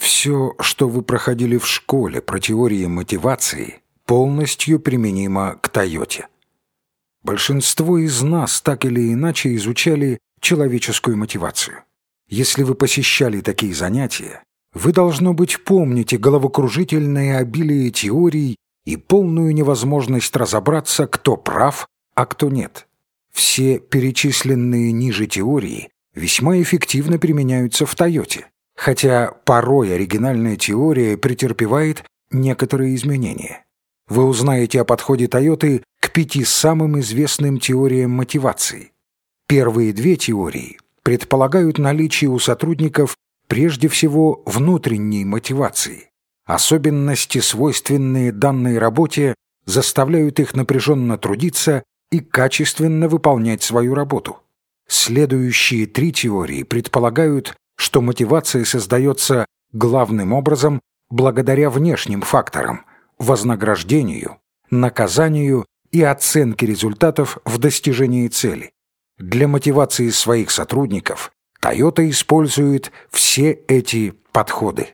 Все, что вы проходили в школе про теории мотивации, полностью применимо к Тойоте. Большинство из нас так или иначе изучали человеческую мотивацию. Если вы посещали такие занятия, вы, должно быть, помните головокружительное обилие теорий и полную невозможность разобраться, кто прав, а кто нет. Все перечисленные ниже теории весьма эффективно применяются в Тойоте, хотя порой оригинальная теория претерпевает некоторые изменения. Вы узнаете о подходе Тойоты к пяти самым известным теориям мотивации. Первые две теории предполагают наличие у сотрудников прежде всего внутренней мотивации. Особенности, свойственные данной работе, заставляют их напряженно трудиться и качественно выполнять свою работу. Следующие три теории предполагают, что мотивация создается главным образом благодаря внешним факторам – вознаграждению, наказанию и оценке результатов в достижении цели. Для мотивации своих сотрудников Toyota использует все эти подходы.